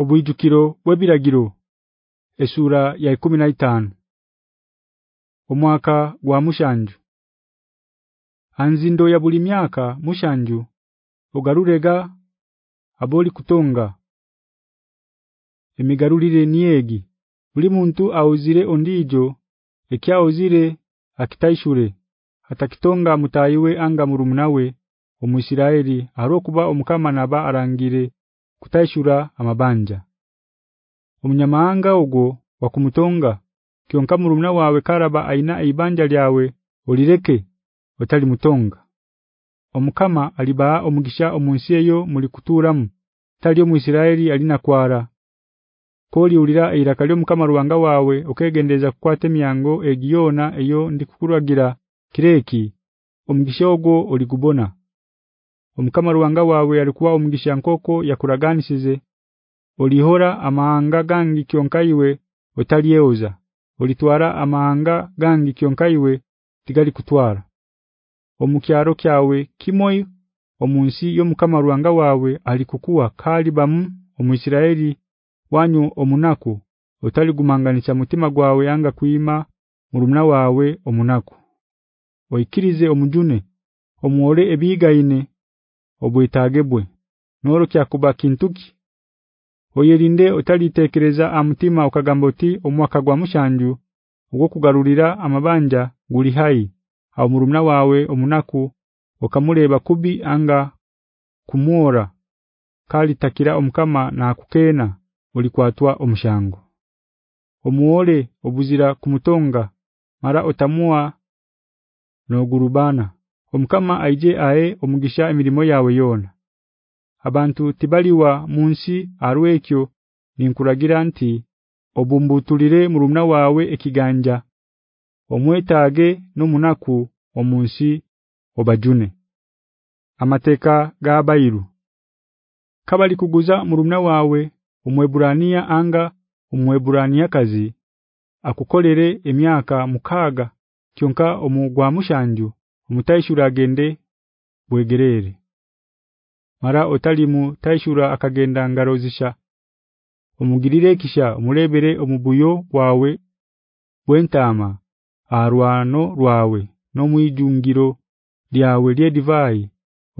obuyijukiro bwebiragiro esura ya 15 omwaka gwa mushanju. Anzindo ya buli myaka mushanju ogarurega aboli kutonga emigarulire niegi buli muntu auzire ondijo ekyauzire akitaishure hatakitonga mutayiwe anga murumunawe omuisiraeli arokuba omukama naba arangire kutaishura amabanja. Omunyamahanga ogwo wakumutonga kionka murumna wawe karaba aina ibanja lyawe olireke otali mutonga. Omukama aliba omugisha omunsi eyo muri kuturamu tali omuisiraeli alina kwara. Koli ulira irakalyo omukama ruwanga wawe okegendeza kukwate miyango egiyona eyo ndikukuragira kireki. Omugisha ogo oligubona omukama ruwanga wawe alikuwa omugisha nkoko yakuraganisize olihora amahanga gangi kyonkaiwe otaliyeuza olitwara amahanga gangi kyonkaiwe tigali kutwara. Omukyaro kyawe kimoyi omunsi yomukama ruwanga wawe alikukuwa kalibamu omuisiraeli wanyu omunaku. Otali gumanganicha mutima gwawe anga kuima murumna wawe omunaku. Oikirize omujune omwole ebigaine obwetagebwe noro kyakuba kintuki. Oyerinde otalitekereza amutima okagamboti omwaka gwa mushanju ugo kugarurira amabanja guli hai au murumna wawe omunaku okamuleba kubi anga kumora kali takira omkama na kukena ulikwatwa omushango. Omuole obuzira kumutonga mara otamua no gurubana omkama aije ae omugisha emirimo yawe yona abantu tibaliwa munsi arwekyo ninkuragira nti obumbutulire murumna wawe ekiganja omwetage nomunaku omunsi obajune. Amateka gabairu kabali kuguza murumna wawe omweburania anga omweburania kazi akukolere emyaka mukaga kyonka omugwa mushanju omutaishura agende bwegerere. Mara otalimu taishura akagenda ngarozisha omugirire kisha omulebere omubuyo wawe bwentama arwano rwawe no mwijungiro lyawe lye divai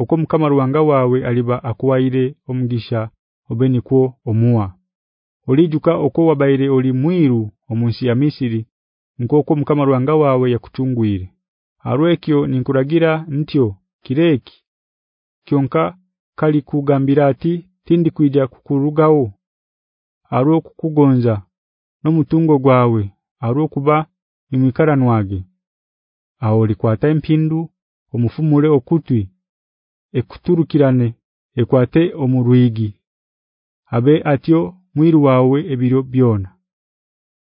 uko mukama ruwanga wawe aliba akuwaire omugisha obenikwo omua. Olijuka uko wabaire oli mwiru omunsi ya Misiri nkoko mukama ruwanga wawe yakuchungwire arwekyo ninkuragira ntyo kireki kyonka kali kugambira ati tindi kuija kukurugao aro kukugonza no mutungo gwawe aro kuba nimwikaranwage aoli kwata empindu omufumule okutwi ekuturukirane ekwate omurwigi. Abe atyo mwiru wawe ebiro byona.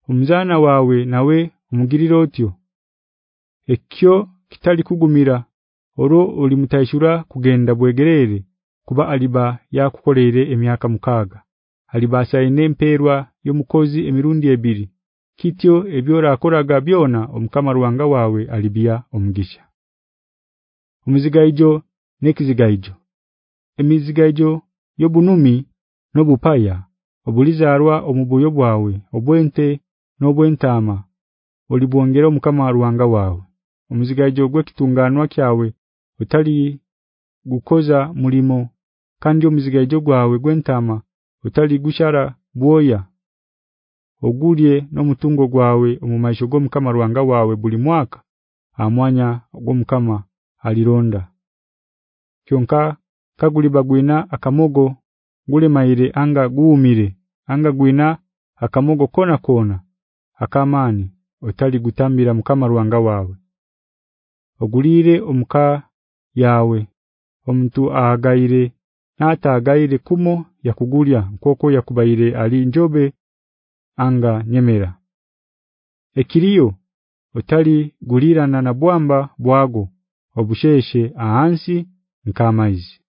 Umzana wawe nawe umugiriro otyo ekyo kitali kugumira oro oli mutaishura kugenda bwegerere kuba aliba yakukolere emyaka mukaga aliba saine mperwa yomukozi emirundi ebiri. Kityo ebyora akoraga byona omukama ruwanga wawe alibia omugisha omuzigaijo nekizigaijo emizigaijo yobunumi nobupaya obulizarwa omubuyo bwawe obwente nobwentama olibwongera omukama ruwanga wawe omuzigaijo gwe kitunganwa kyawe utali gukoza mulimo kandi omuzigaijo gwawe gwentama utali gushara bwoya. Ogulye no mutungo gwawe omumaisho gomukama ruwanga wawe buli mwaka amwanya gomukama alironda kyonka kaguli bagwina akamogo gule maire anga guumire anga gwina akamogo kona kona akamani otali gutambira mukama ruwanga wawe ogulire omuka yawe. Omuntu ahagaire natagaire kumo yakugulya nkoko yakubaire ali njobe anga nyemera. Ekiriyo otali gulirana na bwamba bwago obusheshe ahansi nkamaizi